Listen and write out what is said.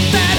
That.